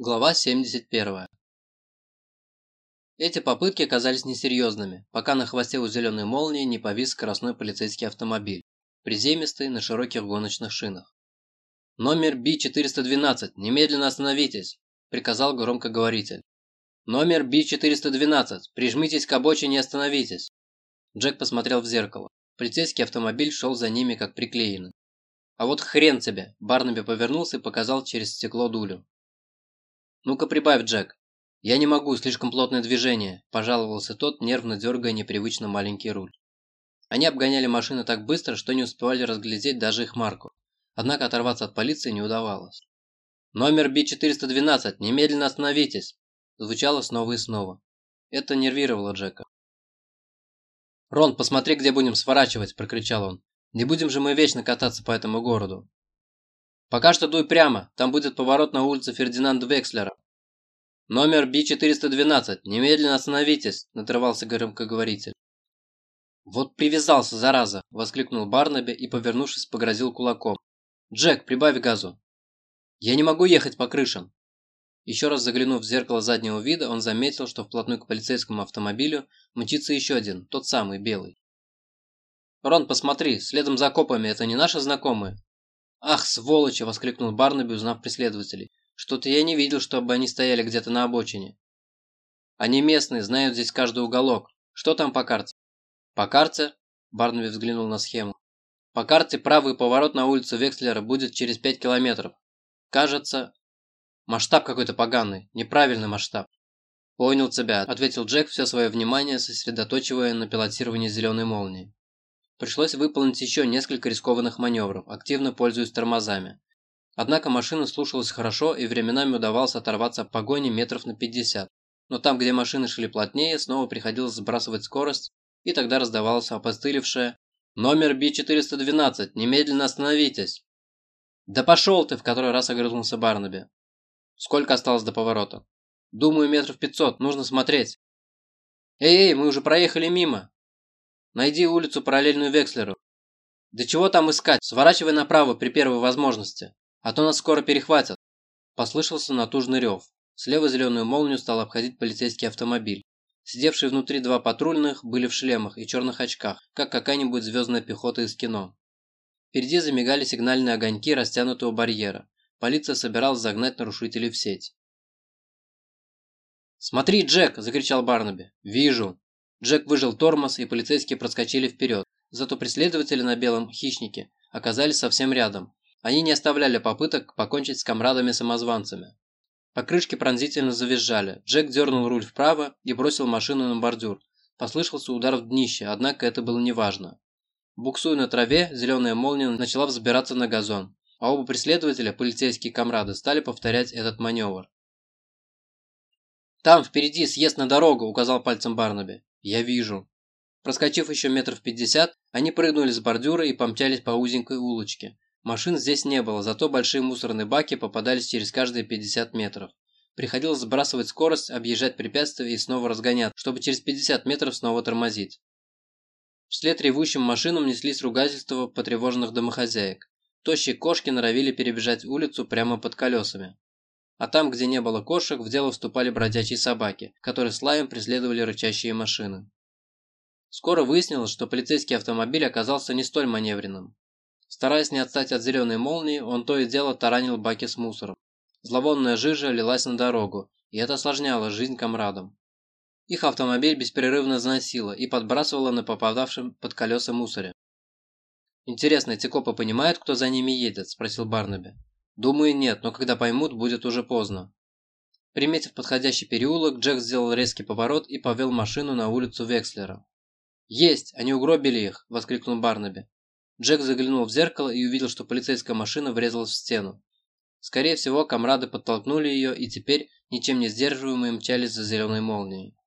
Глава 71. Эти попытки оказались несерьезными, пока на хвосте у зеленой молнии не повис скоростной полицейский автомобиль, приземистый на широких гоночных шинах. «Номер Би-412, немедленно остановитесь!» – приказал громкоговоритель. «Номер Би-412, прижмитесь к обочине и остановитесь!» Джек посмотрел в зеркало. Полицейский автомобиль шел за ними как приклеенный. «А вот хрен тебе!» – Барнаби повернулся и показал через стекло дулю. «Ну-ка прибавь, Джек». «Я не могу, слишком плотное движение», – пожаловался тот, нервно дергая непривычно маленький руль. Они обгоняли машины так быстро, что не успевали разглядеть даже их марку. Однако оторваться от полиции не удавалось. «Номер Би-412, немедленно остановитесь!» Звучало снова и снова. Это нервировало Джека. «Рон, посмотри, где будем сворачивать!» – прокричал он. «Не будем же мы вечно кататься по этому городу!» «Пока что дуй прямо, там будет поворот на улицу Фердинанда Векслера». «Номер Би-412, немедленно остановитесь», – натрывался громкоговоритель. «Вот привязался, зараза!» – воскликнул Барнаби и, повернувшись, погрозил кулаком. «Джек, прибавь газу!» «Я не могу ехать по крышам!» Еще раз заглянув в зеркало заднего вида, он заметил, что вплотную к полицейскому автомобилю мчится еще один, тот самый, белый. «Рон, посмотри, следом за копами это не наши знакомые?» «Ах, сволочи!» – воскликнул Барнаби, узнав преследователей. «Что-то я не видел, чтобы они стояли где-то на обочине». «Они местные, знают здесь каждый уголок. Что там по карте?» «По карте?» – Барнаби взглянул на схему. «По карте правый поворот на улицу Векслера будет через 5 километров. Кажется...» «Масштаб какой-то поганый, неправильный масштаб». «Понял тебя», – ответил Джек, все свое внимание сосредоточивая на пилотировании зеленой молнии. Пришлось выполнить еще несколько рискованных маневров, активно пользуясь тормозами. Однако машина слушалась хорошо и временами удавалось оторваться от погони метров на 50. Но там, где машины шли плотнее, снова приходилось сбрасывать скорость, и тогда раздавалось опостылевшее «Номер Би-412, немедленно остановитесь!» «Да пошел ты!» – в который раз огрызнулся Барнаби. «Сколько осталось до поворота?» «Думаю, метров пятьсот, нужно смотреть». «Эй-эй, мы уже проехали мимо!» Найди улицу параллельную Векслеру. Да чего там искать? Сворачивай направо при первой возможности, а то нас скоро перехватят. Послышался натужный рев. Слева зеленую молнию стал обходить полицейский автомобиль. Сидевшие внутри два патрульных были в шлемах и черных очках, как какая-нибудь звездная пехота из кино. Впереди замигали сигнальные огоньки растянутого барьера. Полиция собиралась загнать нарушителей в сеть. «Смотри, Джек!» – закричал Барнаби. «Вижу!» Джек выжил тормоз, и полицейские проскочили вперед. Зато преследователи на белом хищнике оказались совсем рядом. Они не оставляли попыток покончить с комрадами-самозванцами. Покрышки пронзительно завизжали. Джек дернул руль вправо и бросил машину на бордюр. Послышался удар в днище, однако это было неважно. Буксуя на траве, зеленая молния начала взбираться на газон, а оба преследователя, полицейские комрады, стали повторять этот маневр. «Там, впереди, съезд на дорогу», – указал пальцем Барнаби. «Я вижу». Проскочив еще метров пятьдесят, они прыгнули с бордюра и помчались по узенькой улочке. Машин здесь не было, зато большие мусорные баки попадались через каждые 50 метров. Приходилось сбрасывать скорость, объезжать препятствия и снова разгонять, чтобы через 50 метров снова тормозить. Вслед ревущим машинам неслись ругательства потревоженных домохозяек. Тощие кошки норовили перебежать улицу прямо под колесами. А там, где не было кошек, в дело вступали бродячие собаки, которые с лаем преследовали рычащие машины. Скоро выяснилось, что полицейский автомобиль оказался не столь маневренным. Стараясь не отстать от зеленой молнии, он то и дело таранил баки с мусором. Зловонная жижа лилась на дорогу, и это осложняло жизнь комрадам. Их автомобиль беспрерывно заносило и подбрасывало на попадавшем под колеса мусоре. «Интересно, эти копы понимают, кто за ними едет?» – спросил Барнаби. Думаю, нет, но когда поймут, будет уже поздно. Приметив подходящий переулок, Джек сделал резкий поворот и повел машину на улицу Векслера. «Есть! Они угробили их!» – воскликнул Барнаби. Джек заглянул в зеркало и увидел, что полицейская машина врезалась в стену. Скорее всего, комрады подтолкнули ее и теперь, ничем не сдерживаемые, мчались за зеленой молнией.